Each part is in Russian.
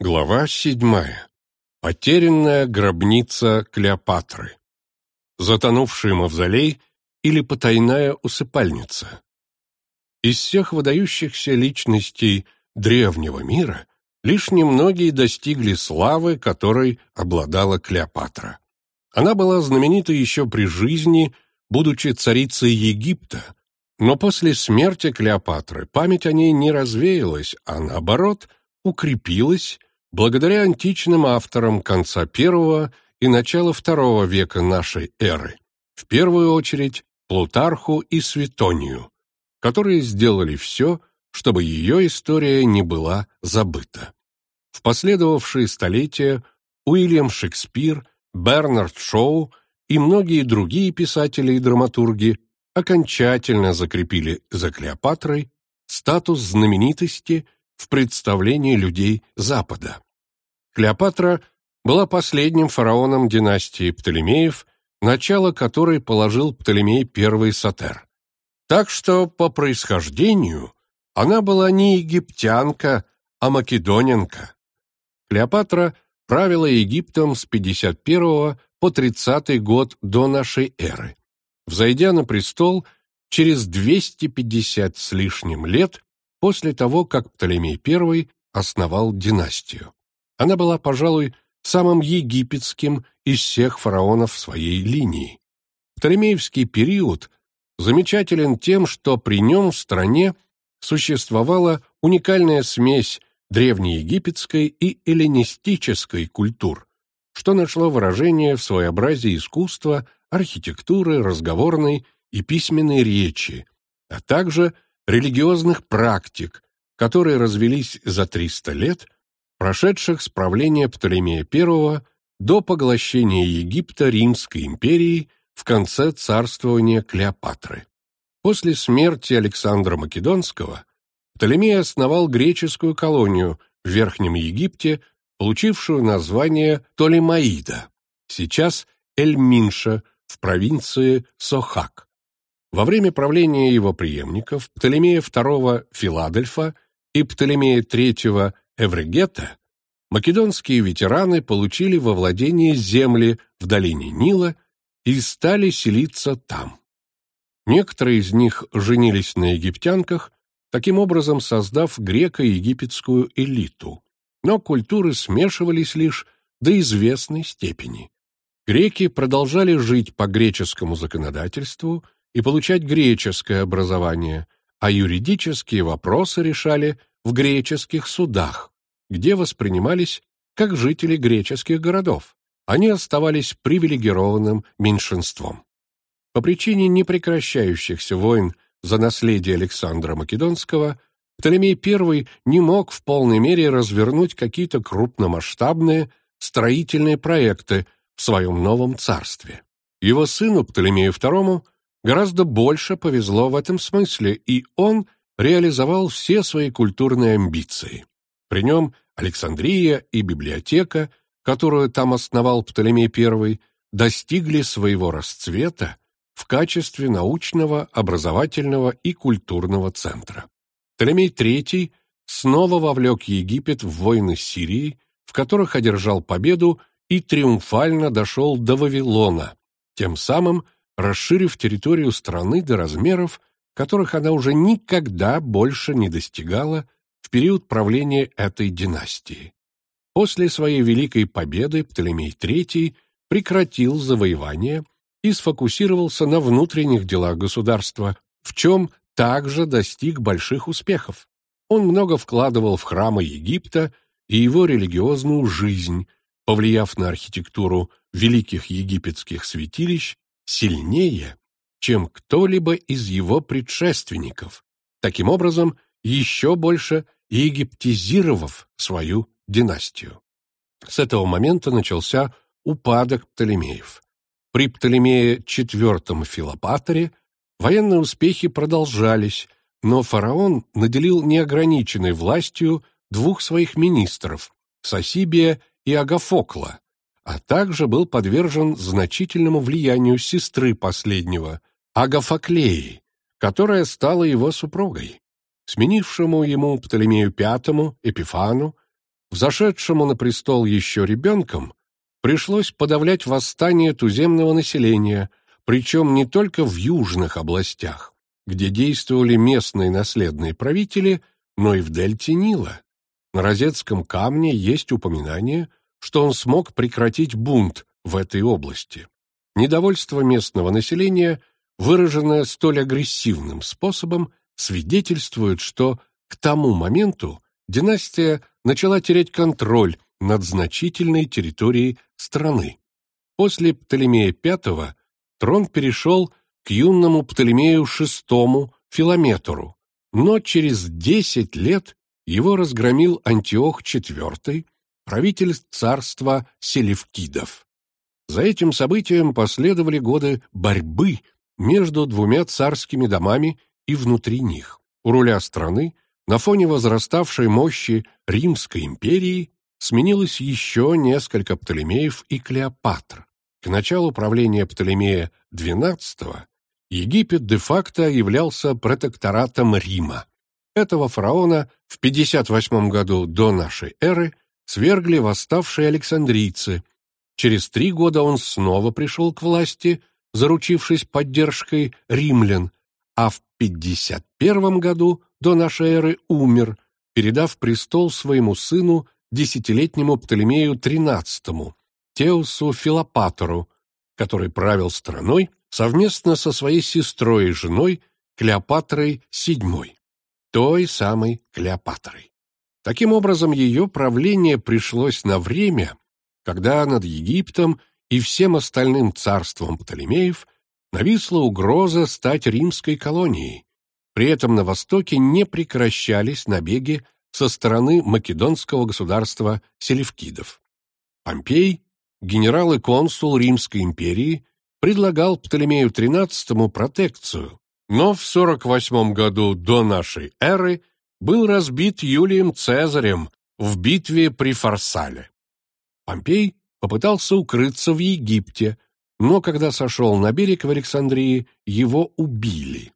Глава седьмая. Потерянная гробница Клеопатры. Затонувший мавзолей или потайная усыпальница. Из всех выдающихся личностей древнего мира лишь немногие достигли славы, которой обладала Клеопатра. Она была знаменита еще при жизни, будучи царицей Египта, но после смерти Клеопатры память о ней не развеялась, а наоборот укрепилась благодаря античным авторам конца первого и начала второго века нашей эры, в первую очередь Плутарху и Светонию, которые сделали все, чтобы ее история не была забыта. В последовавшие столетия Уильям Шекспир, Бернард Шоу и многие другие писатели и драматурги окончательно закрепили за Клеопатрой статус знаменитости – в представлении людей Запада. Клеопатра была последним фараоном династии Птолемеев, начало которой положил Птолемей I Сатер. Так что по происхождению она была не египтянка, а македонянка. Клеопатра правила Египтом с 51 по 30 год до нашей эры. Взойдя на престол, через 250 с лишним лет после того, как Птолемей I основал династию. Она была, пожалуй, самым египетским из всех фараонов своей линии. Птолемеевский период замечателен тем, что при нем в стране существовала уникальная смесь древнеегипетской и эллинистической культур, что нашло выражение в своеобразии искусства, архитектуры, разговорной и письменной речи, а также – религиозных практик, которые развелись за 300 лет, прошедших с правления Птолемея I до поглощения Египта Римской империей в конце царствования Клеопатры. После смерти Александра Македонского Птолемей основал греческую колонию в Верхнем Египте, получившую название Толемаида, сейчас Эль-Минша в провинции Сохак. Во время правления его преемников Птолемея II Филадельфа и Птолемея III Эврегета македонские ветераны получили во владение земли в долине Нила и стали селиться там. Некоторые из них женились на египтянках, таким образом создав греко-египетскую элиту, но культуры смешивались лишь до известной степени. Греки продолжали жить по греческому законодательству – и получать греческое образование, а юридические вопросы решали в греческих судах, где воспринимались как жители греческих городов. Они оставались привилегированным меньшинством. По причине непрекращающихся войн за наследие Александра Македонского Птолемей I не мог в полной мере развернуть какие-то крупномасштабные строительные проекты в своем новом царстве. Его сыну Птолемею II гораздо больше повезло в этом смысле, и он реализовал все свои культурные амбиции. При нем Александрия и библиотека, которую там основал Птолемей I, достигли своего расцвета в качестве научного, образовательного и культурного центра. Птолемей III снова вовлек Египет в войны с Сирией, в которых одержал победу и триумфально дошел до Вавилона, тем самым расширив территорию страны до размеров, которых она уже никогда больше не достигала в период правления этой династии. После своей великой победы Птолемей III прекратил завоевание и сфокусировался на внутренних делах государства, в чем также достиг больших успехов. Он много вкладывал в храмы Египта и его религиозную жизнь, повлияв на архитектуру великих египетских святилищ сильнее, чем кто-либо из его предшественников, таким образом еще больше египтизировав свою династию. С этого момента начался упадок Птолемеев. При Птолемее IV Филопаторе военные успехи продолжались, но фараон наделил неограниченной властью двух своих министров – Сосибия и Агафокла, а также был подвержен значительному влиянию сестры последнего, Агафоклеи, которая стала его супругой. Сменившему ему Птолемею V Эпифану взошедшему на престол еще ребенком, пришлось подавлять восстание туземного населения, причем не только в южных областях, где действовали местные наследные правители, но и в дельте Нила. На Розетском камне есть упоминание, что он смог прекратить бунт в этой области. Недовольство местного населения, выраженное столь агрессивным способом, свидетельствует, что к тому моменту династия начала терять контроль над значительной территорией страны. После Птолемея V трон перешел к юному Птолемею VI Филометру, но через десять лет его разгромил Антиох IV, правитель царства Селевкидов. За этим событием последовали годы борьбы между двумя царскими домами и внутри них. У руля страны, на фоне возраставшей мощи Римской империи, сменилось еще несколько Птолемеев и Клеопатр. К началу правления Птолемея XII Египет де-факто являлся протекторатом Рима. Этого фараона в 58 году до нашей эры свергли восставшие александрийцы. Через три года он снова пришел к власти, заручившись поддержкой римлян, а в 51 году до нашей эры умер, передав престол своему сыну, десятилетнему Птолемею XIII, Теусу Филопатору, который правил страной совместно со своей сестрой и женой Клеопатрой VII, той самой Клеопатрой. Таким образом, ее правление пришлось на время, когда над Египтом и всем остальным царством Птолемеев нависла угроза стать римской колонией. При этом на востоке не прекращались набеги со стороны македонского государства селевкидов. Помпей, генерал и консул Римской империи, предлагал Птолемею XIII протекцию, но в 48 году до нашей эры был разбит Юлием Цезарем в битве при Фарсале. Помпей попытался укрыться в Египте, но когда сошел на берег в Александрии, его убили.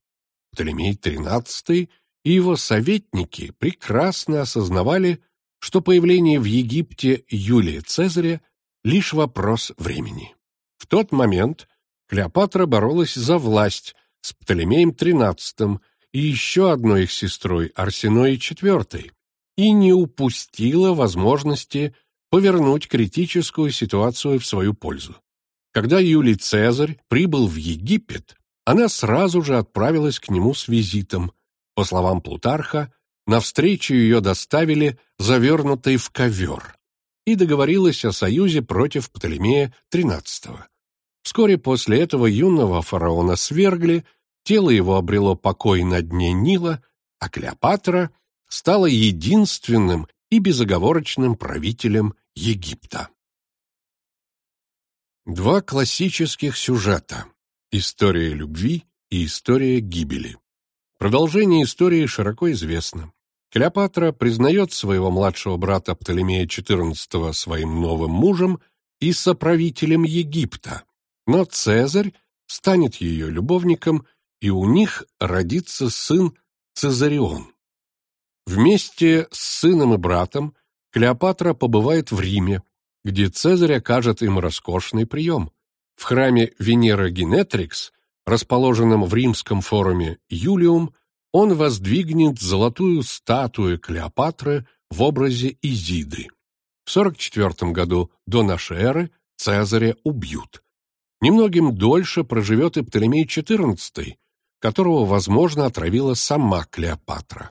Птолемей XIII и его советники прекрасно осознавали, что появление в Египте Юлия Цезаря – лишь вопрос времени. В тот момент Клеопатра боролась за власть с Птолемеем XIII и еще одной их сестрой Арсеной IV и не упустила возможности повернуть критическую ситуацию в свою пользу. Когда Юлий Цезарь прибыл в Египет, она сразу же отправилась к нему с визитом. По словам Плутарха, навстречу ее доставили завернутой в ковер и договорилась о союзе против Птолемея XIII. Вскоре после этого юного фараона свергли, тело его обрело покой на дне Нила, а Клеопатра стала единственным и безоговорочным правителем Египта. Два классических сюжета «История любви» и «История гибели». Продолжение истории широко известно. Клеопатра признает своего младшего брата Птолемея XIV своим новым мужем и соправителем Египта, но Цезарь станет ее любовником и у них родится сын Цезарион. Вместе с сыном и братом Клеопатра побывает в Риме, где Цезарь окажет им роскошный прием. В храме Венера Генетрикс, расположенном в римском форуме Юлиум, он воздвигнет золотую статую Клеопатры в образе Изиды. В 44 году до нашей эры Цезаря убьют. Немногим дольше проживет и Птолемей XIV, которого, возможно, отравила сама Клеопатра.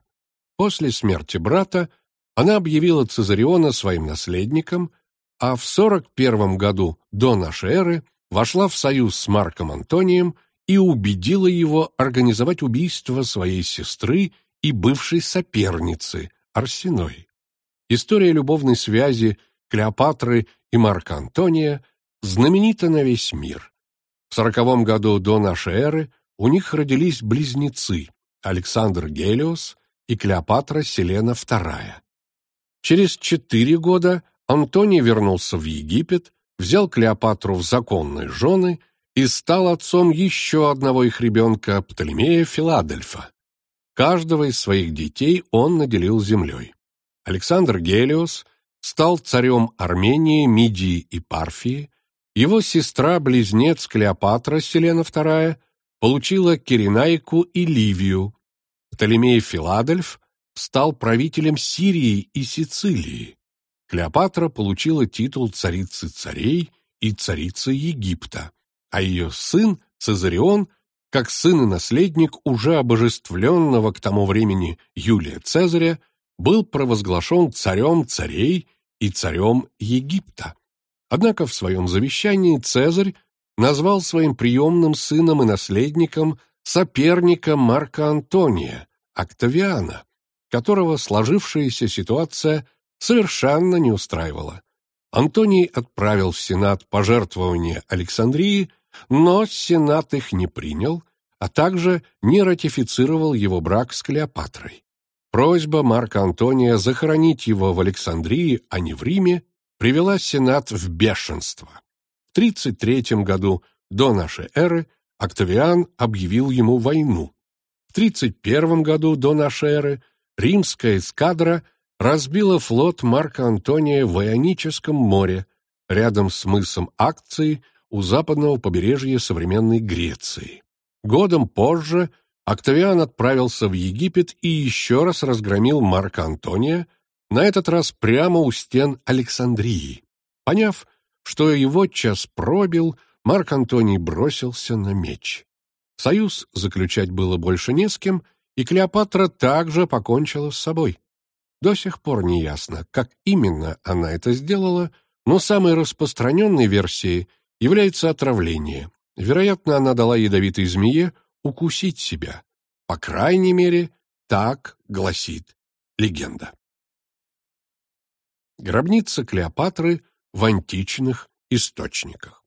После смерти брата она объявила Цезариона своим наследником, а в 41 году до нашей эры вошла в союз с Марком Антонием и убедила его организовать убийство своей сестры и бывшей соперницы Арсеной. История любовной связи Клеопатры и Марка Антония знаменита на весь мир. В сороковом году до нашей эры у них родились близнецы Александр Гелиос и Клеопатра Селена II. Через четыре года Антоний вернулся в Египет, взял Клеопатру в законные жены и стал отцом еще одного их ребенка, Птолемея Филадельфа. Каждого из своих детей он наделил землей. Александр Гелиос стал царем Армении, Мидии и Парфии, его сестра-близнец Клеопатра Селена II получила Киренайку и Ливию, Птолемей Филадельф стал правителем Сирии и Сицилии, Клеопатра получила титул царицы царей и царицы Египта, а ее сын Цезарион, как сын и наследник уже обожествленного к тому времени Юлия Цезаря, был провозглашен царем царей и царем Египта. Однако в своем завещании Цезарь назвал своим приемным сыном и наследником соперника Марка Антония, Октавиана, которого сложившаяся ситуация совершенно не устраивала. Антоний отправил в Сенат пожертвования Александрии, но Сенат их не принял, а также не ратифицировал его брак с Клеопатрой. Просьба Марка Антония захоронить его в Александрии, а не в Риме, привела Сенат в бешенство. В 33 году до нашей эры Октавиан объявил ему войну. В 31 году до нашей эры римская эскадра разбила флот Марка Антония в Ионическом море, рядом с мысом Акции у западного побережья современной Греции. Годом позже Октавиан отправился в Египет и еще раз разгромил Марка Антония, на этот раз прямо у стен Александрии. Поняв, что его час пробил, Марк Антоний бросился на меч. Союз заключать было больше не с кем, и Клеопатра также покончила с собой. До сих пор не ясно, как именно она это сделала, но самой распространенной версией является отравление. Вероятно, она дала ядовитой змее укусить себя. По крайней мере, так гласит легенда. Гробница Клеопатры в античных источниках.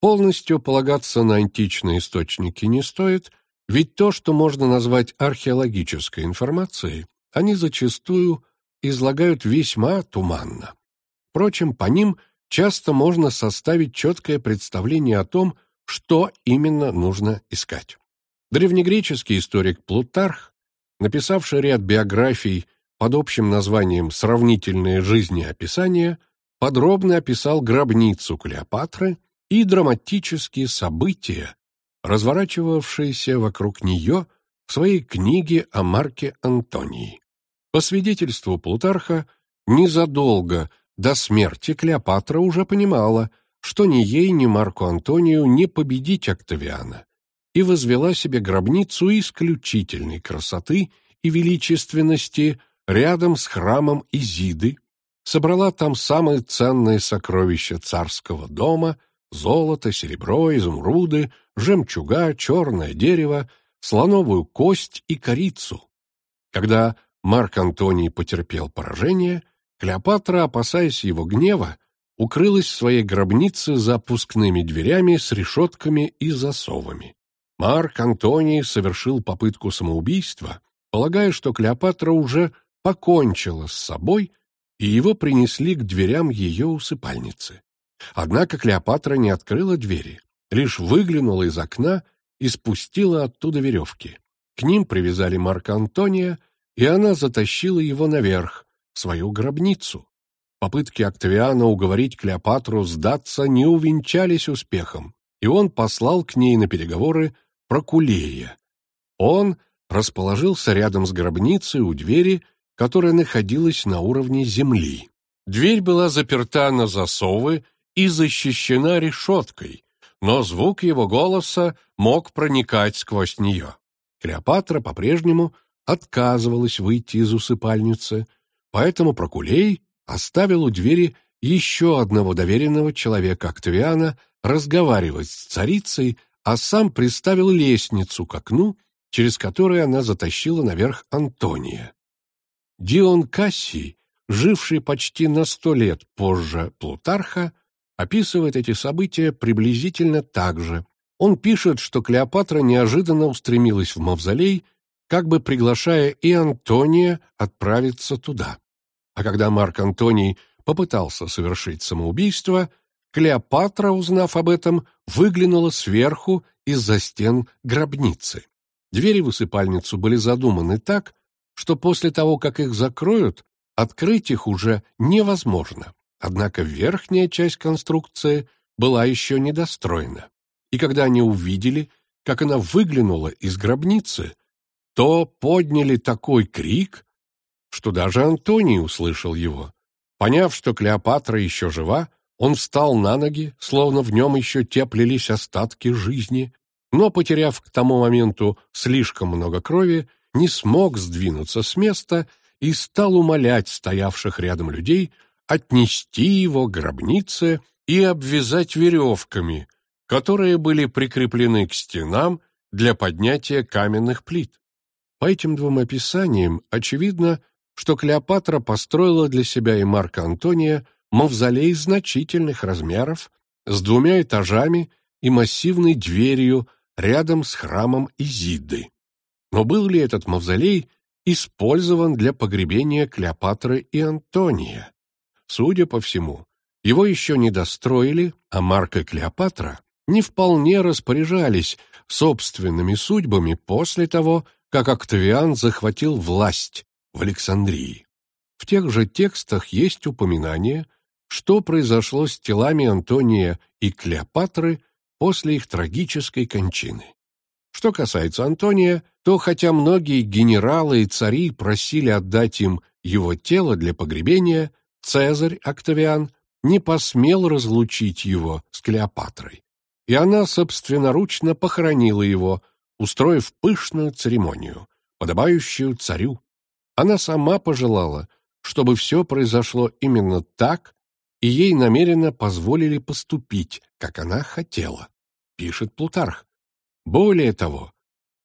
Полностью полагаться на античные источники не стоит, ведь то, что можно назвать археологической информацией, они зачастую излагают весьма туманно. Впрочем, по ним часто можно составить четкое представление о том, что именно нужно искать. Древнегреческий историк Плутарх, написавший ряд биографий под общим названием «Сравнительные жизнеописания», подробно описал гробницу Клеопатры и драматические события, разворачивавшиеся вокруг нее в своей книге о Марке Антонии. По свидетельству Плутарха, незадолго до смерти Клеопатра уже понимала, что ни ей, ни Марку Антонию не победить Октавиана, и возвела себе гробницу исключительной красоты и величественности рядом с храмом Изиды, собрала там самые ценные сокровища царского дома — золото, серебро, изумруды, жемчуга, черное дерево, слоновую кость и корицу. Когда Марк Антоний потерпел поражение, Клеопатра, опасаясь его гнева, укрылась в своей гробнице за опускными дверями с решетками и засовами. Марк Антоний совершил попытку самоубийства, полагая, что Клеопатра уже покончила с собой, и его принесли к дверям ее усыпальницы. Однако Клеопатра не открыла двери, лишь выглянула из окна и спустила оттуда веревки. К ним привязали Марка Антония, и она затащила его наверх, в свою гробницу. Попытки Октавиана уговорить Клеопатру сдаться не увенчались успехом, и он послал к ней на переговоры Прокулея. Он расположился рядом с гробницей у двери, которая находилась на уровне земли. Дверь была заперта на засовы и защищена решеткой, но звук его голоса мог проникать сквозь нее. Клеопатра по-прежнему отказывалась выйти из усыпальницы, поэтому Прокулей оставил у двери еще одного доверенного человека Октавиана разговаривать с царицей, а сам приставил лестницу к окну, через которую она затащила наверх Антония. Дион Кассий, живший почти на сто лет позже Плутарха, описывает эти события приблизительно так же. Он пишет, что Клеопатра неожиданно устремилась в мавзолей, как бы приглашая и Антония отправиться туда. А когда Марк Антоний попытался совершить самоубийство, Клеопатра, узнав об этом, выглянула сверху из-за стен гробницы. Двери в усыпальницу были задуманы так, что после того, как их закроют, Открыть их уже невозможно, однако верхняя часть конструкции была еще недостроена. И когда они увидели, как она выглянула из гробницы, то подняли такой крик, что даже Антоний услышал его. Поняв, что Клеопатра еще жива, он встал на ноги, словно в нем еще теплились остатки жизни, но, потеряв к тому моменту слишком много крови, не смог сдвинуться с места и стал умолять стоявших рядом людей отнести его к гробнице и обвязать веревками, которые были прикреплены к стенам для поднятия каменных плит. По этим двум описаниям очевидно, что Клеопатра построила для себя и Марка Антония мавзолей значительных размеров с двумя этажами и массивной дверью рядом с храмом Изиды. Но был ли этот мавзолей использован для погребения Клеопатры и Антония? Судя по всему, его еще не достроили, а Марк и Клеопатра не вполне распоряжались собственными судьбами после того, как Октавиан захватил власть в Александрии. В тех же текстах есть упоминание, что произошло с телами Антония и Клеопатры после их трагической кончины. Что касается Антония, то хотя многие генералы и цари просили отдать им его тело для погребения, Цезарь Октавиан не посмел разлучить его с Клеопатрой, и она собственноручно похоронила его, устроив пышную церемонию, подобающую царю. Она сама пожелала, чтобы все произошло именно так, и ей намеренно позволили поступить, как она хотела, пишет Плутарх. Более того,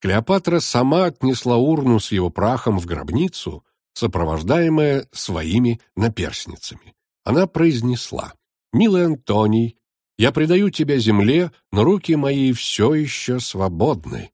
Клеопатра сама отнесла урну с его прахом в гробницу, сопровождаемая своими наперсницами. Она произнесла, «Милый Антоний, я предаю тебя земле, но руки мои все еще свободны».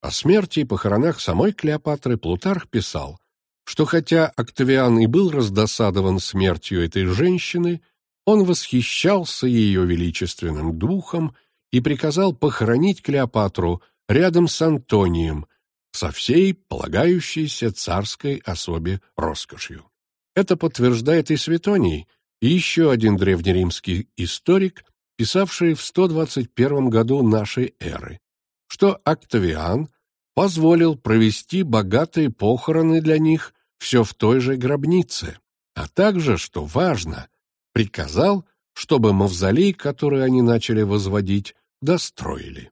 О смерти и похоронах самой Клеопатры Плутарх писал, что хотя Октавиан и был раздосадован смертью этой женщины, он восхищался ее величественным духом и приказал похоронить Клеопатру рядом с Антонием, со всей полагающейся царской особе роскошью. Это подтверждает и Светоний, и еще один древнеримский историк, писавший в 121 году нашей эры, что Октавиан позволил провести богатые похороны для них все в той же гробнице, а также, что важно, приказал, чтобы мавзолей, который они начали возводить, достроили.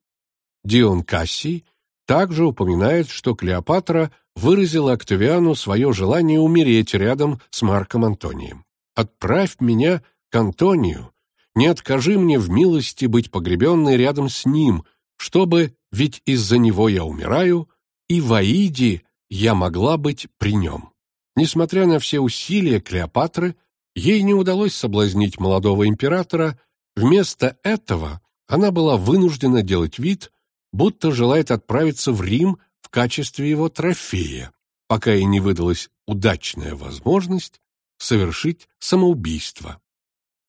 Дион Кассий также упоминает, что Клеопатра выразила Октавиану свое желание умереть рядом с Марком Антонием. «Отправь меня к Антонию, не откажи мне в милости быть погребенной рядом с ним, чтобы, ведь из-за него я умираю, и в Аиде я могла быть при нем». Несмотря на все усилия Клеопатры, ей не удалось соблазнить молодого императора, вместо этого она была вынуждена делать вид, будто желает отправиться в Рим в качестве его трофея, пока ей не выдалась удачная возможность совершить самоубийство.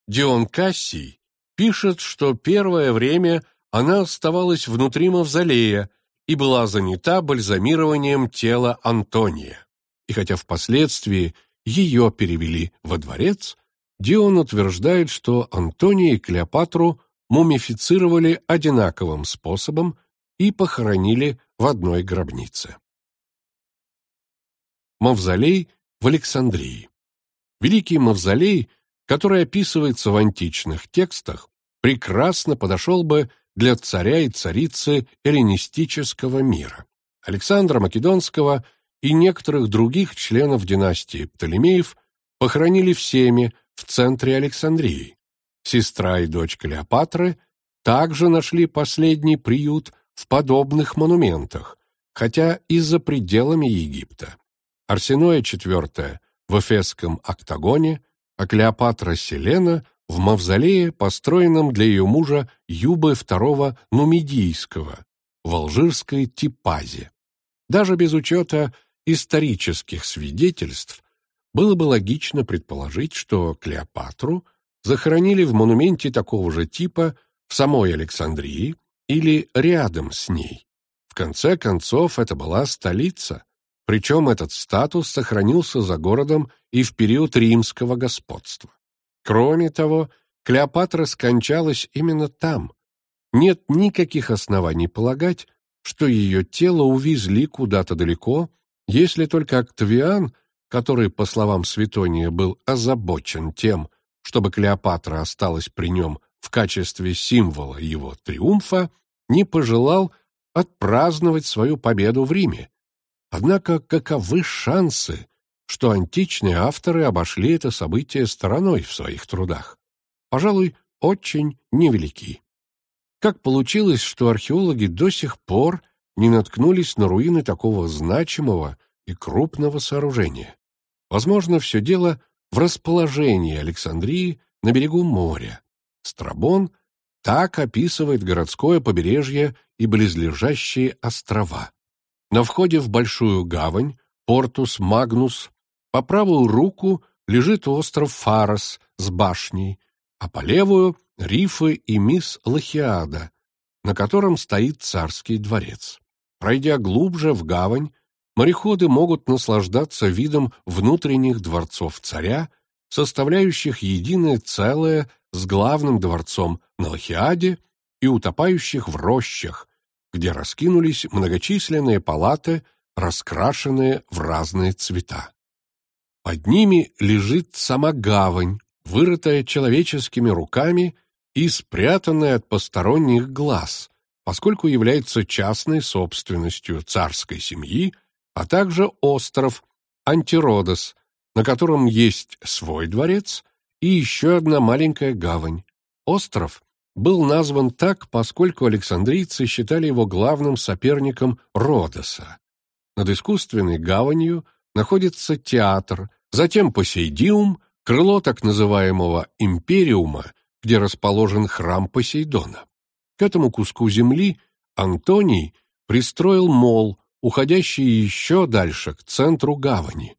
Дион Кассий пишет, что первое время она оставалась внутри мавзолея и была занята бальзамированием тела Антония и хотя впоследствии ее перевели во дворец, Дион утверждает, что Антония и Клеопатру мумифицировали одинаковым способом и похоронили в одной гробнице. Мавзолей в Александрии Великий мавзолей, который описывается в античных текстах, прекрасно подошел бы для царя и царицы эллинистического мира. Александра Македонского – и некоторых других членов династии Птолемеев похоронили всеми в центре Александрии. Сестра и дочь Клеопатры также нашли последний приют в подобных монументах, хотя и за пределами Египта. Арсеноя IV в Эфесском октагоне, а Клеопатра Селена в мавзолее, построенном для ее мужа Юбы II Нумидийского, в алжирской Типазе. Даже без учета исторических свидетельств было бы логично предположить, что Клеопатру захоронили в монументе такого же типа в самой Александрии или рядом с ней. В конце концов, это была столица. Причем этот статус сохранился за городом и в период римского господства. Кроме того, Клеопатра скончалась именно там. Нет никаких оснований полагать, что ее тело увезли куда-то далеко, если только Октавиан, который, по словам Светония, был озабочен тем, чтобы Клеопатра осталась при нем в качестве символа его триумфа, не пожелал отпраздновать свою победу в Риме. Однако каковы шансы, что античные авторы обошли это событие стороной в своих трудах? Пожалуй, очень невелики. Как получилось, что археологи до сих пор не наткнулись на руины такого значимого и крупного сооружения? Возможно, все дело в расположении Александрии на берегу моря. Страбон так описывает городское побережье и близлежащие острова. На входе в Большую гавань, Портус Магнус, по правую руку лежит остров Фарос с башней, а по левую — Рифы и мисс Лахиада, на котором стоит царский дворец. Пройдя глубже в гавань, мореходы могут наслаждаться видом внутренних дворцов царя, составляющих единое целое с главным дворцом на Лахиаде и утопающих в рощах, где раскинулись многочисленные палаты, раскрашенные в разные цвета. Под ними лежит сама гавань, вырытая человеческими руками и спрятанная от посторонних глаз, поскольку является частной собственностью царской семьи, а также остров Антиродос, на котором есть свой дворец и еще одна маленькая гавань. Остров был назван так, поскольку александрийцы считали его главным соперником Родоса. Над искусственной гаванью находится театр, затем Посейдиум, крыло так называемого империума где расположен храм Посейдона. К этому куску земли Антоний пристроил мол, уходящий еще дальше, к центру гавани.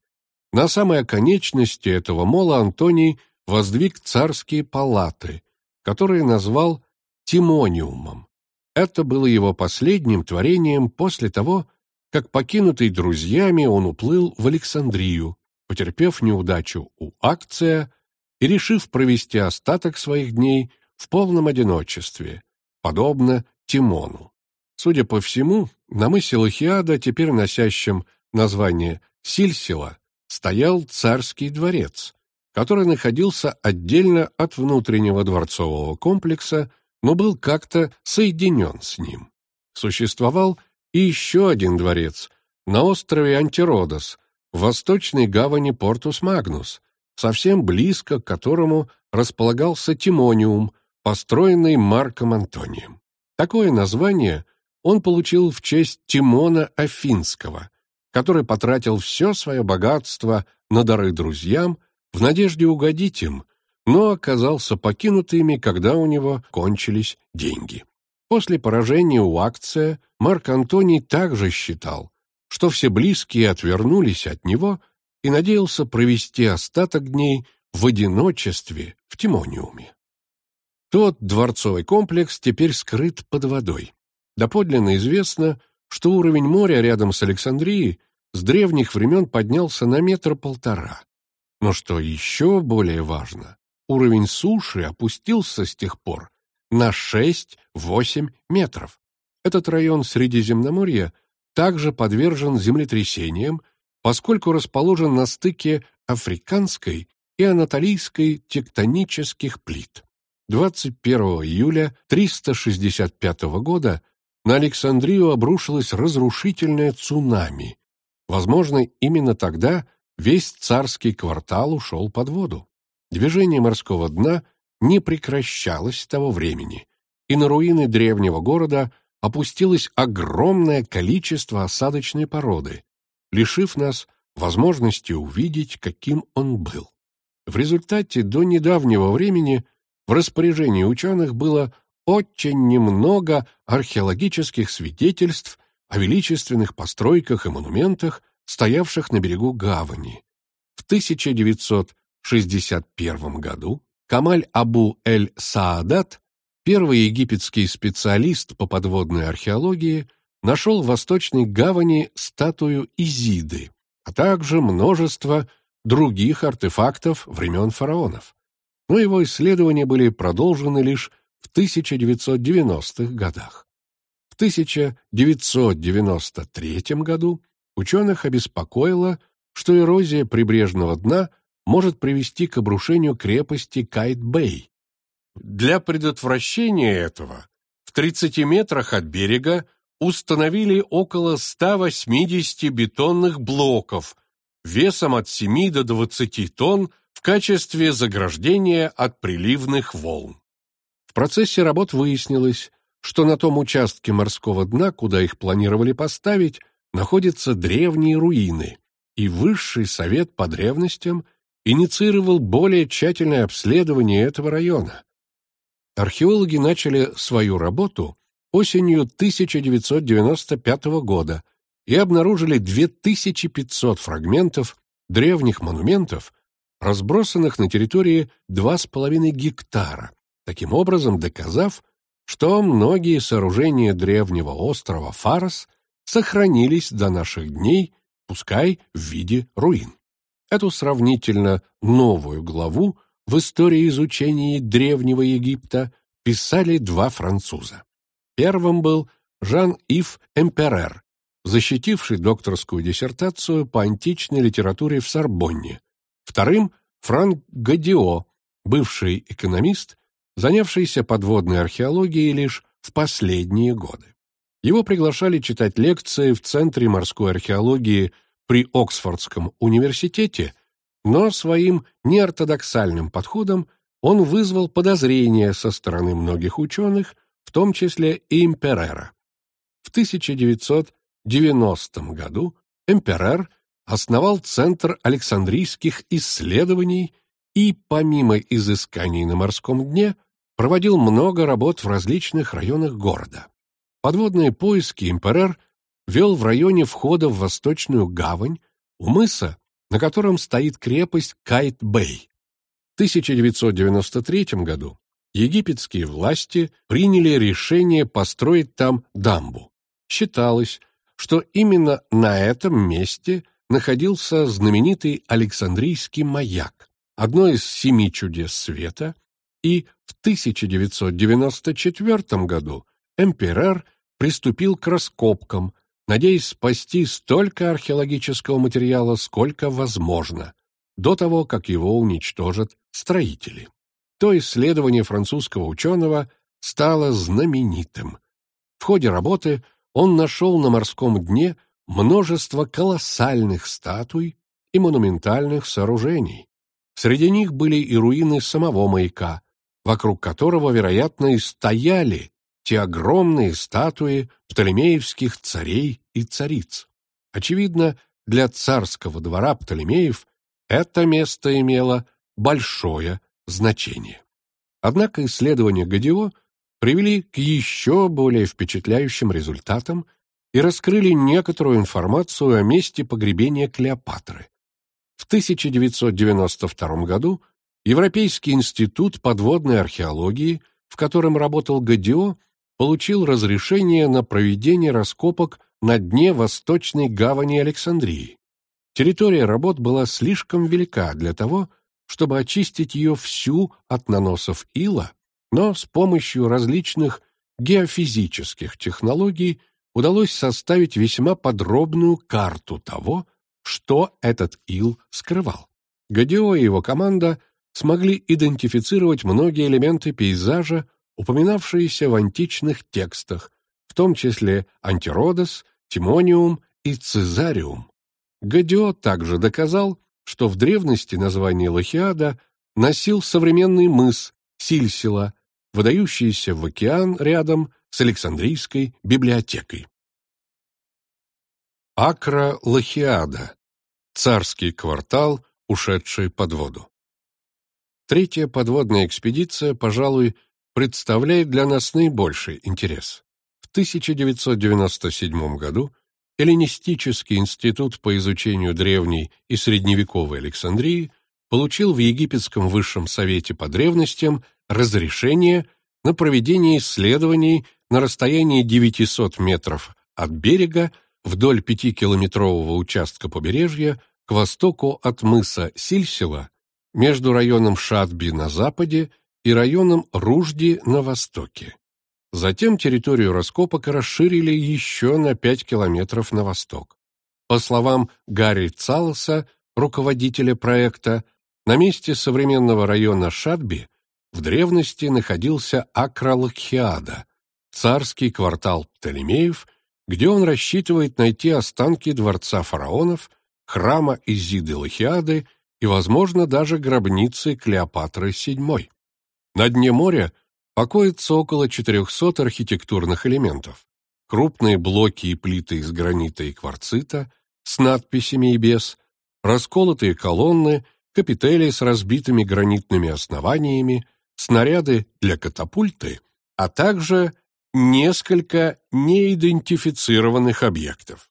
На самой оконечности этого мола Антоний воздвиг царские палаты, которые назвал Тимониумом. Это было его последним творением после того, как, покинутый друзьями, он уплыл в Александрию, потерпев неудачу у Акция и решив провести остаток своих дней в полном одиночестве, подобно Тимону. Судя по всему, на мысе Лохиада, теперь носящем название Сильсила, стоял царский дворец, который находился отдельно от внутреннего дворцового комплекса, но был как-то соединен с ним. Существовал и еще один дворец на острове Антиродос, в восточной гавани Портус Магнус, совсем близко к которому располагался Тимониум, построенный Марком Антонием. Такое название он получил в честь Тимона Афинского, который потратил все свое богатство на дары друзьям в надежде угодить им, но оказался покинутыми, когда у него кончились деньги. После поражения у акция Марк Антоний также считал, что все близкие отвернулись от него и надеялся провести остаток дней в одиночестве в Тимониуме. Тот дворцовый комплекс теперь скрыт под водой. Доподлинно известно, что уровень моря рядом с Александрией с древних времен поднялся на метр-полтора. Но что еще более важно, уровень суши опустился с тех пор на 6-8 метров. Этот район Средиземноморья также подвержен землетрясениям поскольку расположен на стыке африканской и анатолийской тектонических плит. 21 июля 365 года на Александрию обрушилось разрушительное цунами. Возможно, именно тогда весь царский квартал ушел под воду. Движение морского дна не прекращалось с того времени, и на руины древнего города опустилось огромное количество осадочной породы, лишив нас возможности увидеть, каким он был. В результате до недавнего времени в распоряжении ученых было очень немного археологических свидетельств о величественных постройках и монументах, стоявших на берегу гавани. В 1961 году Камаль Абу эль-Саадат, первый египетский специалист по подводной археологии, нашел в Восточной гавани статую Изиды, а также множество других артефактов времен фараонов. Но его исследования были продолжены лишь в 1990-х годах. В 1993 году ученых обеспокоило, что эрозия прибрежного дна может привести к обрушению крепости Кайт-Бэй. Для предотвращения этого в 30 метрах от берега установили около 180 бетонных блоков весом от 7 до 20 тонн в качестве заграждения от приливных волн. В процессе работ выяснилось, что на том участке морского дна, куда их планировали поставить, находятся древние руины, и Высший совет по древностям инициировал более тщательное обследование этого района. Археологи начали свою работу осенью 1995 года и обнаружили 2500 фрагментов древних монументов, разбросанных на территории 2,5 гектара, таким образом доказав, что многие сооружения древнего острова Фарос сохранились до наших дней, пускай в виде руин. Эту сравнительно новую главу в истории изучения Древнего Египта писали два француза. Первым был Жан-Ив Эмперер, защитивший докторскую диссертацию по античной литературе в Сорбонне. Вторым – Франк Гадио, бывший экономист, занявшийся подводной археологией лишь в последние годы. Его приглашали читать лекции в Центре морской археологии при Оксфордском университете, но своим неортодоксальным подходом он вызвал подозрения со стороны многих ученых, в том числе и Имперера. В 1990 году Эмперер основал Центр Александрийских исследований и, помимо изысканий на морском дне, проводил много работ в различных районах города. Подводные поиски Имперер вел в районе входа в Восточную гавань, у мыса, на котором стоит крепость Кайт-Бэй. В 1993 году египетские власти приняли решение построить там дамбу. Считалось, что именно на этом месте находился знаменитый Александрийский маяк, одно из семи чудес света, и в 1994 году Эмперер приступил к раскопкам, надеясь спасти столько археологического материала, сколько возможно, до того, как его уничтожат строители. То исследование французского ученого стало знаменитым. В ходе работы он нашел на морском дне множество колоссальных статуй и монументальных сооружений. Среди них были и руины самого маяка, вокруг которого, вероятно, и стояли те огромные статуи птолемеевских царей и цариц. Очевидно, для царского двора Птолемеев это место имело большое значение. Однако исследования Гадио привели к еще более впечатляющим результатам и раскрыли некоторую информацию о месте погребения Клеопатры. В 1992 году Европейский институт подводной археологии, в котором работал Гадио, получил разрешение на проведение раскопок на дне восточной гавани Александрии. Территория работ была слишком велика для того, чтобы очистить ее всю от наносов ила, но с помощью различных геофизических технологий удалось составить весьма подробную карту того, что этот ил скрывал. Гадио и его команда смогли идентифицировать многие элементы пейзажа, упоминавшиеся в античных текстах, в том числе антиродос, тимониум и цезариум. Гадио также доказал, что в древности название Лохиада носил современный мыс Сильсила, выдающийся в океан рядом с Александрийской библиотекой. Акра Лохиада – царский квартал, ушедший под воду. Третья подводная экспедиция, пожалуй, представляет для нас наибольший интерес. В 1997 году Эллинистический институт по изучению древней и средневековой Александрии получил в Египетском высшем совете по древностям разрешение на проведение исследований на расстоянии 900 метров от берега вдоль пятикилометрового участка побережья к востоку от мыса Сильсила между районом Шатби на западе и районом Ружди на востоке. Затем территорию раскопок расширили еще на 5 километров на восток. По словам Гарри Цалса, руководителя проекта, на месте современного района Шатби в древности находился Акралакхиада, царский квартал Птолемеев, где он рассчитывает найти останки дворца фараонов, храма Изиды Лахиады и, возможно, даже гробницы Клеопатры VII. На дне моря покоится около 400 архитектурных элементов. Крупные блоки и плиты из гранита и кварцита с надписями и без, расколотые колонны, капители с разбитыми гранитными основаниями, снаряды для катапульты, а также несколько неидентифицированных объектов.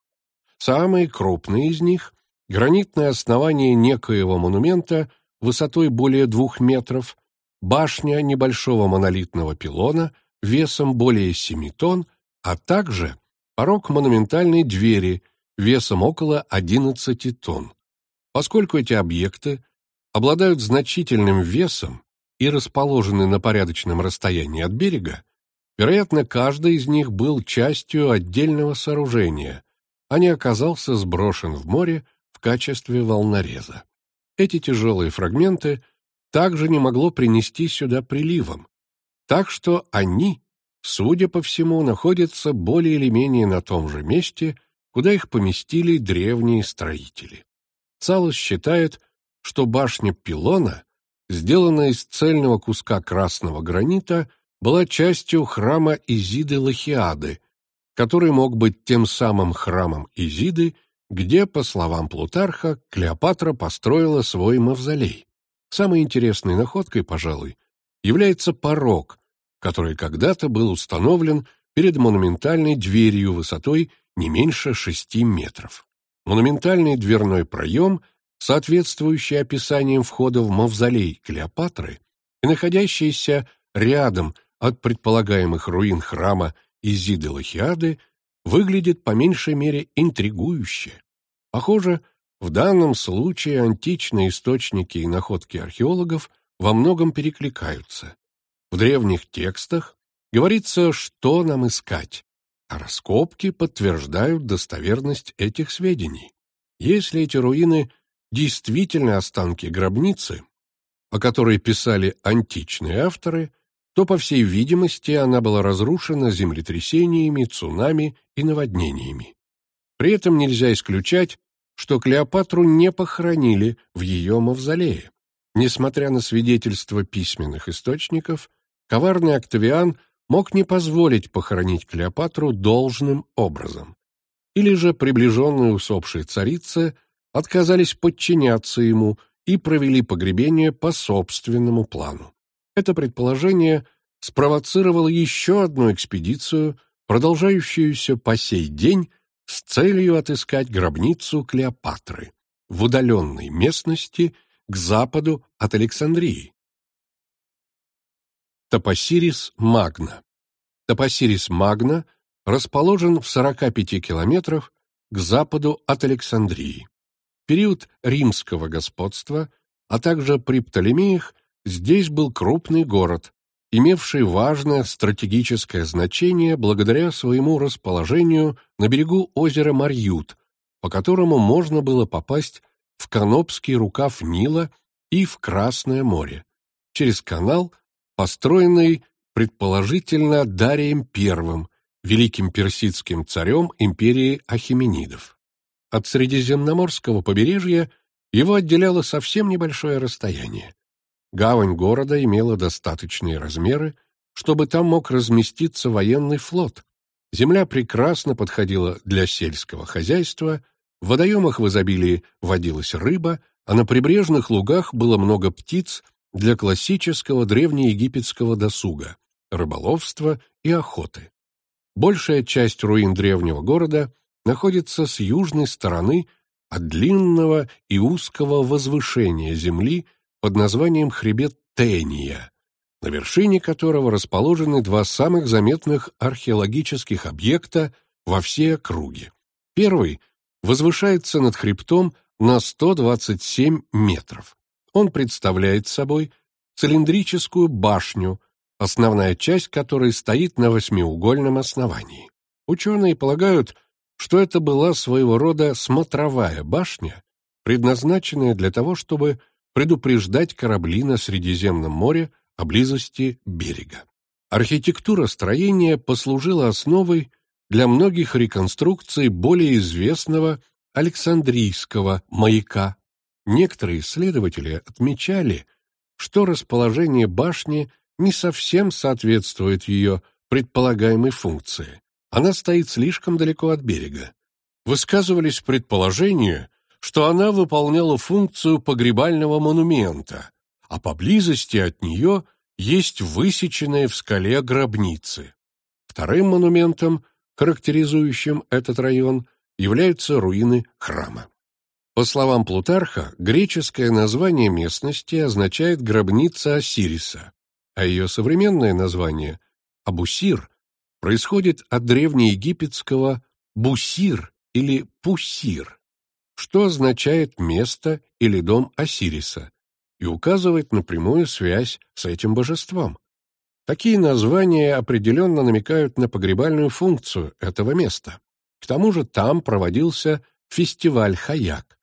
Самые крупные из них – гранитное основание некоего монумента высотой более двух метров, башня небольшого монолитного пилона весом более 7 тонн, а также порог монументальной двери весом около 11 тонн. Поскольку эти объекты обладают значительным весом и расположены на порядочном расстоянии от берега, вероятно, каждый из них был частью отдельного сооружения, а не оказался сброшен в море в качестве волнореза. Эти тяжелые фрагменты – также не могло принести сюда приливом. Так что они, судя по всему, находятся более или менее на том же месте, куда их поместили древние строители. Цалос считает, что башня Пилона, сделанная из цельного куска красного гранита, была частью храма Изиды Лахиады, который мог быть тем самым храмом Изиды, где, по словам Плутарха, Клеопатра построила свой мавзолей. Самой интересной находкой, пожалуй, является порог, который когда-то был установлен перед монументальной дверью высотой не меньше шести метров. Монументальный дверной проем, соответствующий описаниям входа в мавзолей Клеопатры и находящийся рядом от предполагаемых руин храма Изиды Лахиады, выглядит по меньшей мере интригующе. Похоже, в данном случае античные источники и находки археологов во многом перекликаются. В древних текстах говорится, что нам искать, а раскопки подтверждают достоверность этих сведений. Если эти руины действительно останки гробницы, о которой писали античные авторы, то, по всей видимости, она была разрушена землетрясениями, цунами и наводнениями. При этом нельзя исключать, что Клеопатру не похоронили в ее мавзолее. Несмотря на свидетельства письменных источников, коварный Октавиан мог не позволить похоронить Клеопатру должным образом. Или же приближенные усопшие царицы отказались подчиняться ему и провели погребение по собственному плану. Это предположение спровоцировало еще одну экспедицию, продолжающуюся по сей день с целью отыскать гробницу Клеопатры в удаленной местности к западу от Александрии. Топосирис Магна Топосирис Магна расположен в 45 километрах к западу от Александрии. В период римского господства, а также при Птолемеях, здесь был крупный город, имевший важное стратегическое значение благодаря своему расположению на берегу озера Марьют, по которому можно было попасть в Канопский рукав Нила и в Красное море, через канал, построенный, предположительно, Дарием I, великим персидским царем империи Ахименидов. От Средиземноморского побережья его отделяло совсем небольшое расстояние. Гавань города имела достаточные размеры, чтобы там мог разместиться военный флот. Земля прекрасно подходила для сельского хозяйства, в водоемах в изобилии водилась рыба, а на прибрежных лугах было много птиц для классического древнеегипетского досуга, рыболовства и охоты. Большая часть руин древнего города находится с южной стороны от длинного и узкого возвышения земли, под названием хребет Тения, на вершине которого расположены два самых заметных археологических объекта во все округи. Первый возвышается над хребтом на 127 метров. Он представляет собой цилиндрическую башню, основная часть которой стоит на восьмиугольном основании. Ученые полагают, что это была своего рода смотровая башня, предназначенная для того, чтобы предупреждать корабли на Средиземном море о близости берега. Архитектура строения послужила основой для многих реконструкций более известного Александрийского маяка. Некоторые исследователи отмечали, что расположение башни не совсем соответствует ее предполагаемой функции. Она стоит слишком далеко от берега. Высказывались предположения, что она выполняла функцию погребального монумента, а поблизости от нее есть высеченные в скале гробницы. Вторым монументом, характеризующим этот район, являются руины храма. По словам Плутарха, греческое название местности означает «гробница Осириса», а ее современное название – Абусир – происходит от древнеегипетского «бусир» или «пусир», что означает «место» или «дом Осириса», и указывает на прямую связь с этим божеством. Такие названия определенно намекают на погребальную функцию этого места. К тому же там проводился фестиваль Хаяк,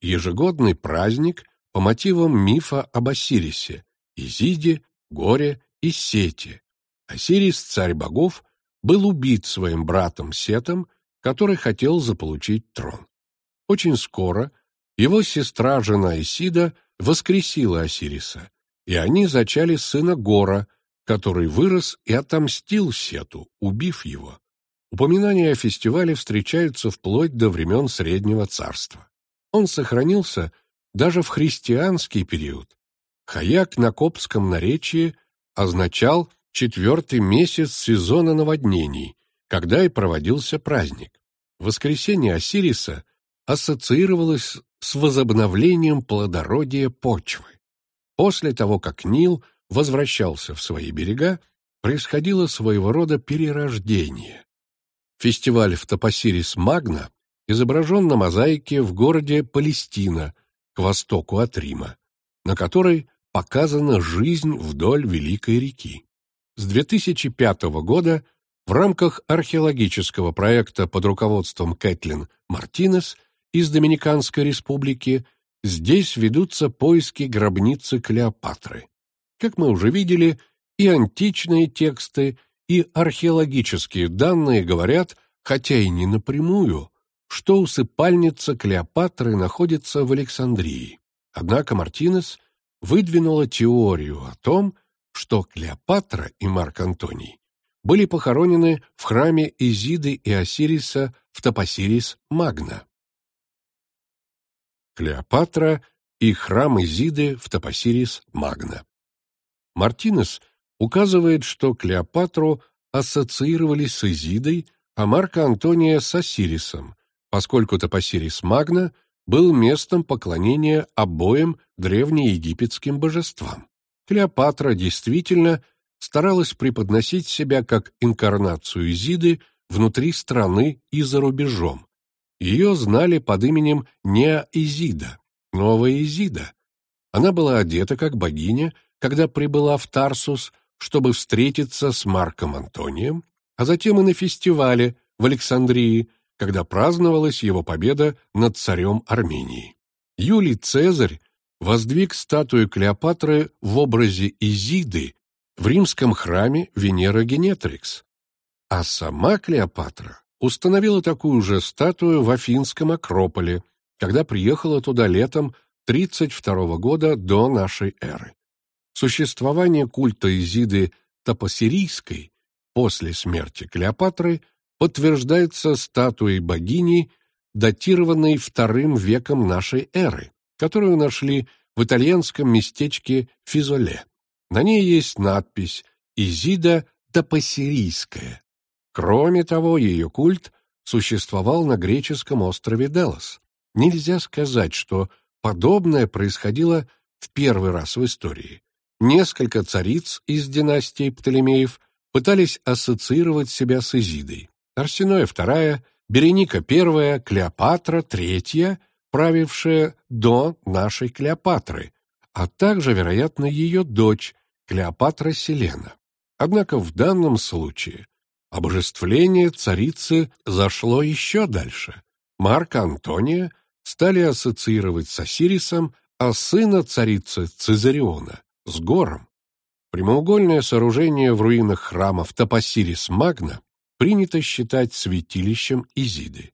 ежегодный праздник по мотивам мифа об Осирисе, Изиде, Горе и Сете. Осирис, царь богов, был убит своим братом Сетом, который хотел заполучить трон. Очень скоро его сестра-жена Исида воскресила Осириса, и они зачали сына Гора, который вырос и отомстил Сету, убив его. Упоминания о фестивале встречаются вплоть до времен Среднего Царства. Он сохранился даже в христианский период. Хаяк на коптском наречии означал четвертый месяц сезона наводнений, когда и проводился праздник. Воскресение Осириса ассоциировалось с возобновлением плодородия почвы. После того, как Нил возвращался в свои берега, происходило своего рода перерождение. Фестиваль в Топосирис Магна изображен на мозаике в городе Палестина, к востоку от Рима, на которой показана жизнь вдоль Великой реки. С 2005 года в рамках археологического проекта под руководством Кэтлин Мартинес из Доминиканской республики здесь ведутся поиски гробницы Клеопатры. Как мы уже видели, и античные тексты, и археологические данные говорят, хотя и не напрямую, что усыпальница Клеопатры находится в Александрии. Однако Мартинес выдвинула теорию о том, что Клеопатра и Марк Антоний были похоронены в храме Изиды и Осириса в Топосирис Магна. Клеопатра и храм Изиды в Топосирис Магна. Мартинес указывает, что Клеопатру ассоциировали с Изидой, а Марка Антония с Осирисом, поскольку Топосирис Магна был местом поклонения обоим древнеегипетским божествам. Клеопатра действительно старалась преподносить себя как инкарнацию Изиды внутри страны и за рубежом, ее знали под именем Неа-Изида, Новая Изида. Она была одета как богиня, когда прибыла в Тарсус, чтобы встретиться с Марком Антонием, а затем и на фестивале в Александрии, когда праздновалась его победа над царем Армении. Юлий Цезарь воздвиг статую Клеопатры в образе Изиды в римском храме Венера Генетрикс, а сама Клеопатра установила такую же статую в Афинском Акрополе, когда приехала туда летом 32 года до нашей эры. Существование культа Изиды Топосирийской после смерти Клеопатры подтверждается статуей богини, датированной вторым веком нашей эры, которую нашли в итальянском местечке Физоле. На ней есть надпись «Изида Топосирийская», Кроме того, ее культ существовал на греческом острове Делос. Нельзя сказать, что подобное происходило в первый раз в истории. Несколько цариц из династии Птолемеев пытались ассоциировать себя с Изидой. Арсеноя II, Береника I, Клеопатра III, правившая до нашей Клеопатры, а также, вероятно, ее дочь Клеопатра Селена. Однако в данном случае обожествление царицы зашло еще дальше. Марка Антония стали ассоциировать с Осирисом, а сына царицы Цезариона – с Гором. Прямоугольное сооружение в руинах храма в Топосирис Магна принято считать святилищем Изиды.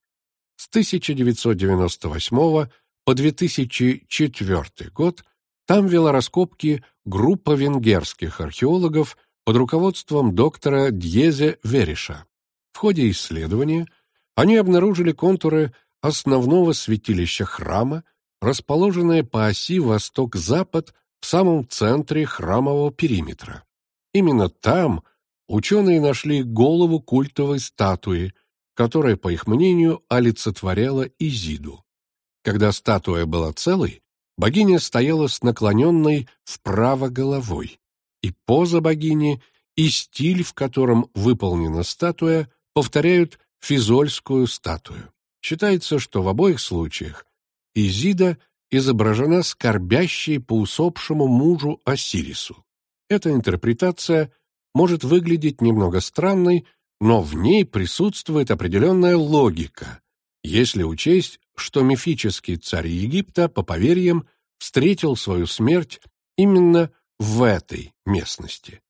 С 1998 по 2004 год там вела раскопки группа венгерских археологов под руководством доктора Дьезе Вериша. В ходе исследования они обнаружили контуры основного святилища храма, расположенное по оси восток-запад в самом центре храмового периметра. Именно там ученые нашли голову культовой статуи, которая, по их мнению, олицетворяла Изиду. Когда статуя была целой, богиня стояла с наклоненной вправо головой, и поза богини, и стиль, в котором выполнена статуя, повторяют физольскую статую. Считается, что в обоих случаях Изида изображена скорбящей по усопшему мужу Осирису. Эта интерпретация может выглядеть немного странной, но в ней присутствует определенная логика, если учесть, что мифический царь Египта, по поверьям, встретил свою смерть именно в этой местности.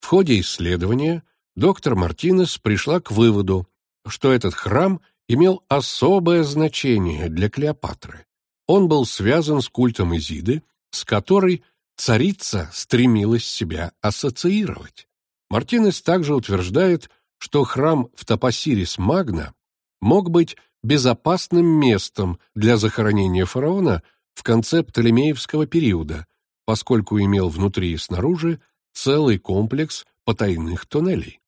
В ходе исследования доктор Мартинес пришла к выводу, что этот храм имел особое значение для Клеопатры. Он был связан с культом Изиды, с которой царица стремилась себя ассоциировать. Мартинес также утверждает, что храм в Топосирис Магна мог быть безопасным местом для захоронения фараона в конце Птолемеевского периода, поскольку имел внутри и снаружи целый комплекс потайных туннелей.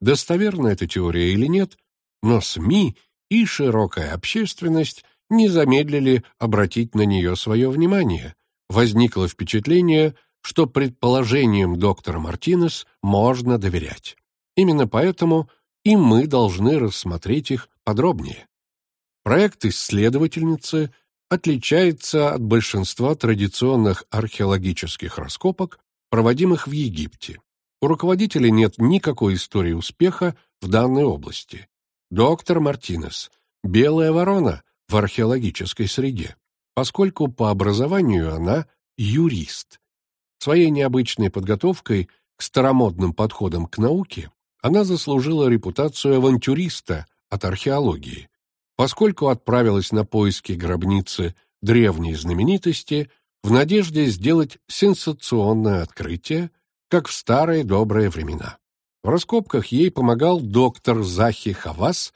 Достоверна эта теория или нет, но СМИ и широкая общественность не замедлили обратить на нее свое внимание. Возникло впечатление, что предположениям доктора Мартинес можно доверять. Именно поэтому и мы должны рассмотреть их подробнее. Проект исследовательницы отличается от большинства традиционных археологических раскопок, проводимых в Египте. У руководителя нет никакой истории успеха в данной области. Доктор Мартинес – белая ворона в археологической среде, поскольку по образованию она юрист. Своей необычной подготовкой к старомодным подходам к науке она заслужила репутацию авантюриста от археологии, поскольку отправилась на поиски гробницы древней знаменитости в надежде сделать сенсационное открытие, как в старые добрые времена. В раскопках ей помогал доктор Захи Хавас,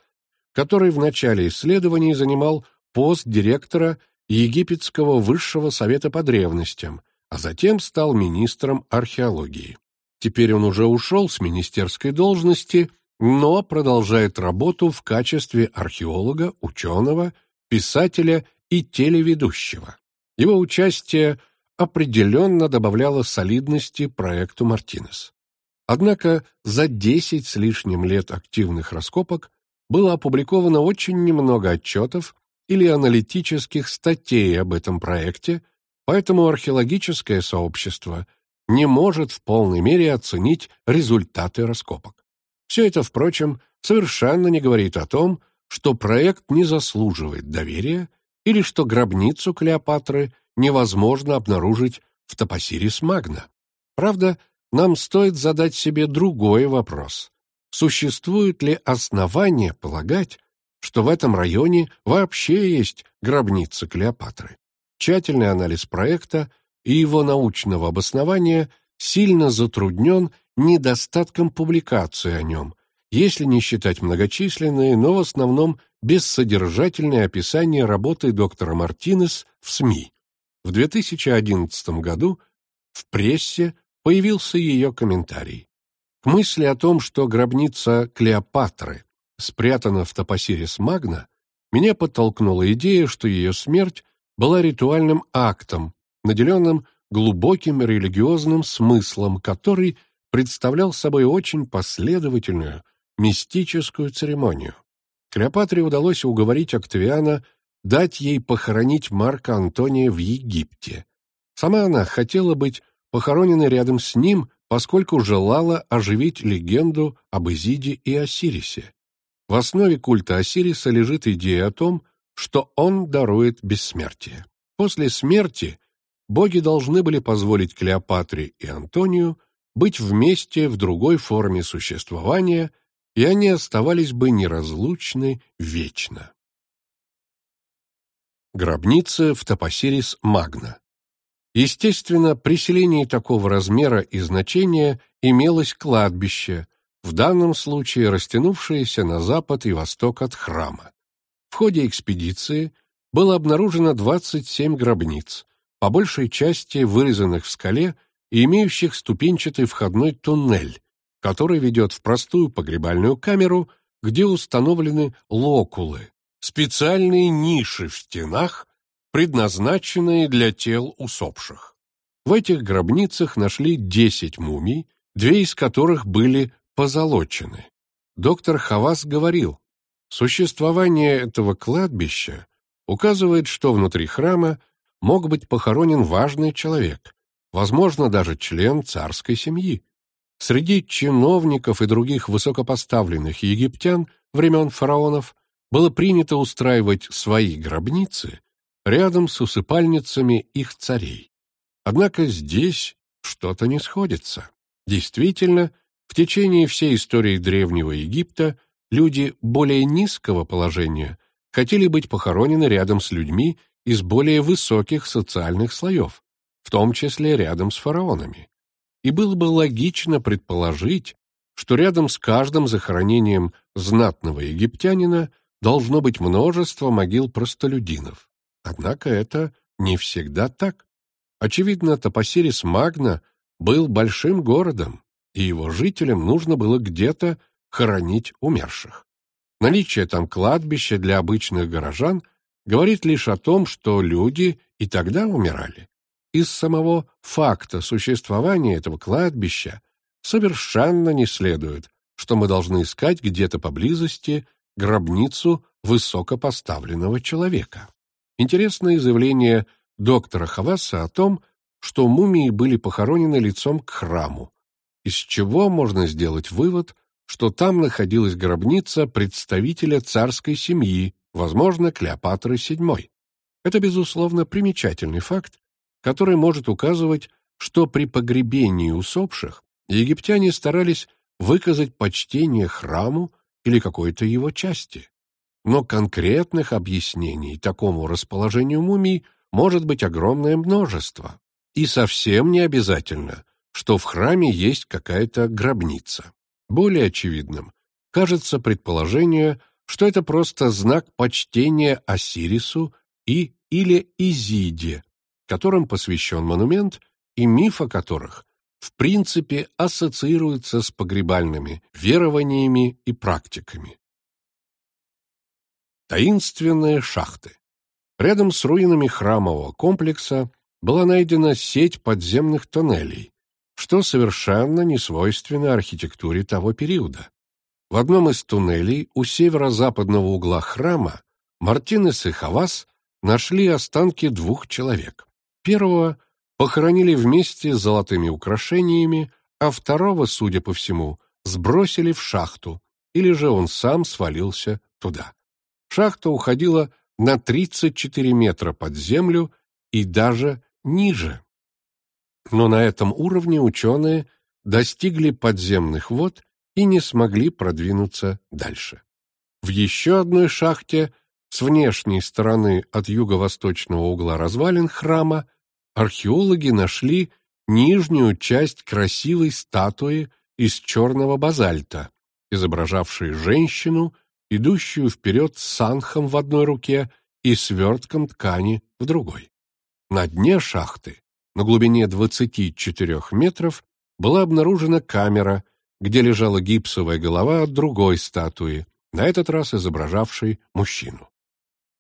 который в начале исследований занимал пост директора Египетского высшего совета по древностям, а затем стал министром археологии. Теперь он уже ушел с министерской должности, но продолжает работу в качестве археолога, ученого, писателя и телеведущего. Его участие определенно добавляло солидности проекту «Мартинес». Однако за десять с лишним лет активных раскопок было опубликовано очень немного отчетов или аналитических статей об этом проекте, поэтому археологическое сообщество не может в полной мере оценить результаты раскопок. Все это, впрочем, совершенно не говорит о том, что проект не заслуживает доверия или что гробницу Клеопатры невозможно обнаружить в Топосирис Магна. Правда, нам стоит задать себе другой вопрос. Существует ли основания полагать, что в этом районе вообще есть гробница Клеопатры? Тщательный анализ проекта и его научного обоснования сильно затруднен недостатком публикации о нем, если не считать многочисленные, но в основном бессодержательные описания работы доктора Мартинес в СМИ. В 2011 году в прессе появился ее комментарий. К мысли о том, что гробница Клеопатры спрятана в Топосирис Магна, меня подтолкнула идея, что ее смерть была ритуальным актом, наделенным глубоким религиозным смыслом, который представлял собой очень последовательную, мистическую церемонию. Клеопатре удалось уговорить Октавиана дать ей похоронить Марка Антония в Египте. Сама она хотела быть похоронена рядом с ним, поскольку желала оживить легенду об Изиде и Осирисе. В основе культа Осириса лежит идея о том, что он дарует бессмертие. После смерти боги должны были позволить Клеопатре и Антонию быть вместе в другой форме существования, и они оставались бы неразлучны вечно. Гробница в Топосирис Магна Естественно, при селении такого размера и значения имелось кладбище, в данном случае растянувшееся на запад и восток от храма. В ходе экспедиции было обнаружено 27 гробниц, по большей части вырезанных в скале и имеющих ступенчатый входной туннель, который ведет в простую погребальную камеру, где установлены локулы, специальные ниши в стенах, предназначенные для тел усопших. В этих гробницах нашли 10 мумий, две из которых были позолочены. Доктор Хавас говорил, существование этого кладбища указывает, что внутри храма мог быть похоронен важный человек, возможно, даже член царской семьи. Среди чиновников и других высокопоставленных египтян времен фараонов было принято устраивать свои гробницы рядом с усыпальницами их царей. Однако здесь что-то не сходится. Действительно, в течение всей истории Древнего Египта люди более низкого положения хотели быть похоронены рядом с людьми из более высоких социальных слоев, в том числе рядом с фараонами. И было бы логично предположить, что рядом с каждым захоронением знатного египтянина должно быть множество могил простолюдинов. Однако это не всегда так. Очевидно, Топосирис Магна был большим городом, и его жителям нужно было где-то хоронить умерших. Наличие там кладбища для обычных горожан говорит лишь о том, что люди и тогда умирали. Из самого факта существования этого кладбища совершенно не следует, что мы должны искать где-то поблизости гробницу высокопоставленного человека. Интересное заявление доктора Хаваса о том, что мумии были похоронены лицом к храму, из чего можно сделать вывод, что там находилась гробница представителя царской семьи, возможно, Клеопатры VII. Это, безусловно, примечательный факт, который может указывать, что при погребении усопших египтяне старались выказать почтение храму или какой-то его части. Но конкретных объяснений такому расположению мумий может быть огромное множество. И совсем не обязательно, что в храме есть какая-то гробница. Более очевидным кажется предположение, что это просто знак почтения Осирису и или Изиде, которым посвящен монумент и миф о которых в принципе ассоциируется с погребальными верованиями и практиками. Таинственные шахты. Рядом с руинами храмового комплекса была найдена сеть подземных тоннелей, что совершенно не свойственно архитектуре того периода. В одном из туннелей у северо-западного угла храма Мартинес и Хавас нашли останки двух человек. Первого похоронили вместе с золотыми украшениями, а второго, судя по всему, сбросили в шахту, или же он сам свалился туда. Шахта уходила на 34 метра под землю и даже ниже. Но на этом уровне ученые достигли подземных вод и не смогли продвинуться дальше. В еще одной шахте с внешней стороны от юго-восточного угла развалин храма археологи нашли нижнюю часть красивой статуи из черного базальта, изображавшей женщину идущую вперед с санхом в одной руке и свертком ткани в другой. На дне шахты, на глубине 24 метров, была обнаружена камера, где лежала гипсовая голова от другой статуи, на этот раз изображавшей мужчину.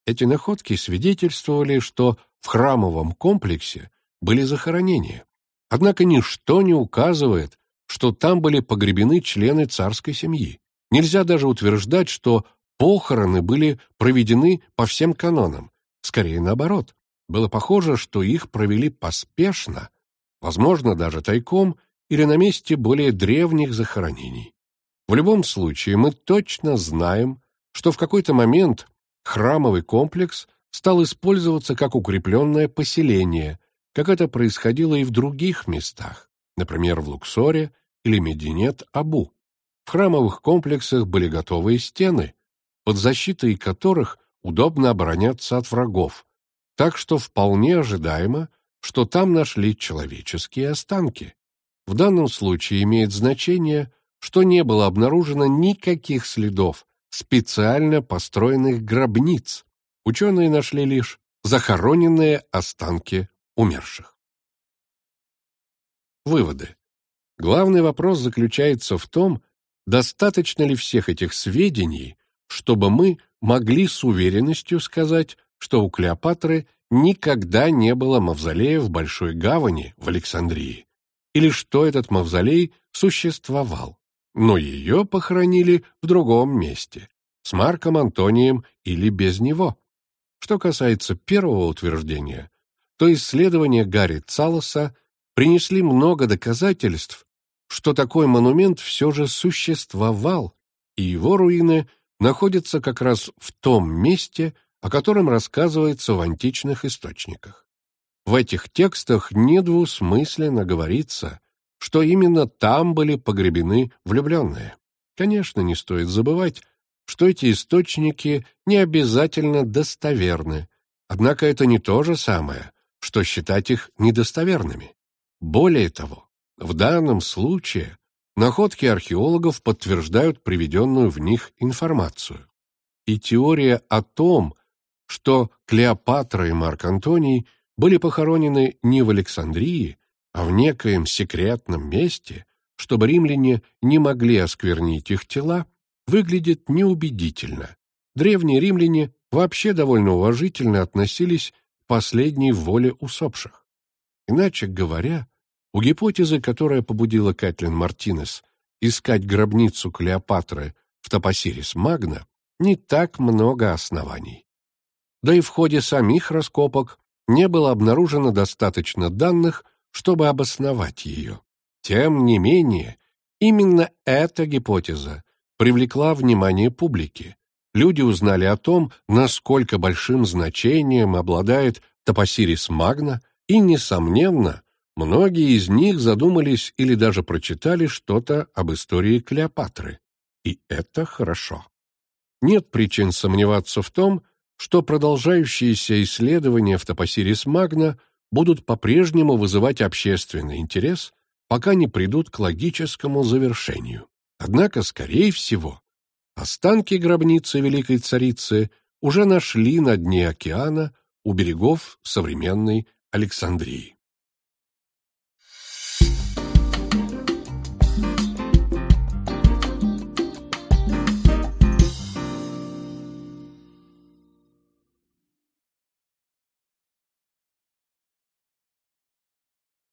Эти находки свидетельствовали, что в храмовом комплексе были захоронения. Однако ничто не указывает, что там были погребены члены царской семьи. Нельзя даже утверждать, что похороны были проведены по всем канонам. Скорее наоборот. Было похоже, что их провели поспешно, возможно, даже тайком или на месте более древних захоронений. В любом случае, мы точно знаем, что в какой-то момент храмовый комплекс стал использоваться как укрепленное поселение, как это происходило и в других местах, например, в Луксоре или Мединет-Абу. В храмовых комплексах были готовые стены, под защитой которых удобно обороняться от врагов, так что вполне ожидаемо, что там нашли человеческие останки. В данном случае имеет значение, что не было обнаружено никаких следов специально построенных гробниц. Ученые нашли лишь захороненные останки умерших. Выводы. Главный вопрос заключается в том, достаточно ли всех этих сведений, чтобы мы могли с уверенностью сказать, что у Клеопатры никогда не было мавзолея в Большой Гавани в Александрии, или что этот мавзолей существовал, но ее похоронили в другом месте, с Марком Антонием или без него. Что касается первого утверждения, то исследования Гарри Цалоса принесли много доказательств, что такой монумент все же существовал, и его руины находятся как раз в том месте, о котором рассказывается в античных источниках. В этих текстах недвусмысленно говорится, что именно там были погребены влюбленные. Конечно, не стоит забывать, что эти источники не обязательно достоверны, однако это не то же самое, что считать их недостоверными. Более того, в данном случае находки археологов подтверждают приведенную в них информацию. И теория о том, что Клеопатра и Марк Антоний были похоронены не в Александрии, а в некоем секретном месте, чтобы римляне не могли осквернить их тела, выглядит неубедительно. Древние римляне вообще довольно уважительно относились к последней воле усопших. Иначе говоря, у гипотезы, которая побудила Кэтлин Мартинес искать гробницу Клеопатры в Топосирис Магна, не так много оснований. Да и в ходе самих раскопок не было обнаружено достаточно данных, чтобы обосновать ее. Тем не менее, именно эта гипотеза привлекла внимание публики. Люди узнали о том, насколько большим значением обладает Топосирис Магна, и, несомненно, многие из них задумались или даже прочитали что-то об истории Клеопатры. И это хорошо. Нет причин сомневаться в том, что продолжающиеся исследования в Топосирис Магна будут по-прежнему вызывать общественный интерес, пока не придут к логическому завершению. Однако, скорее всего, останки гробницы Великой Царицы уже нашли на дне океана у берегов современной Александрии.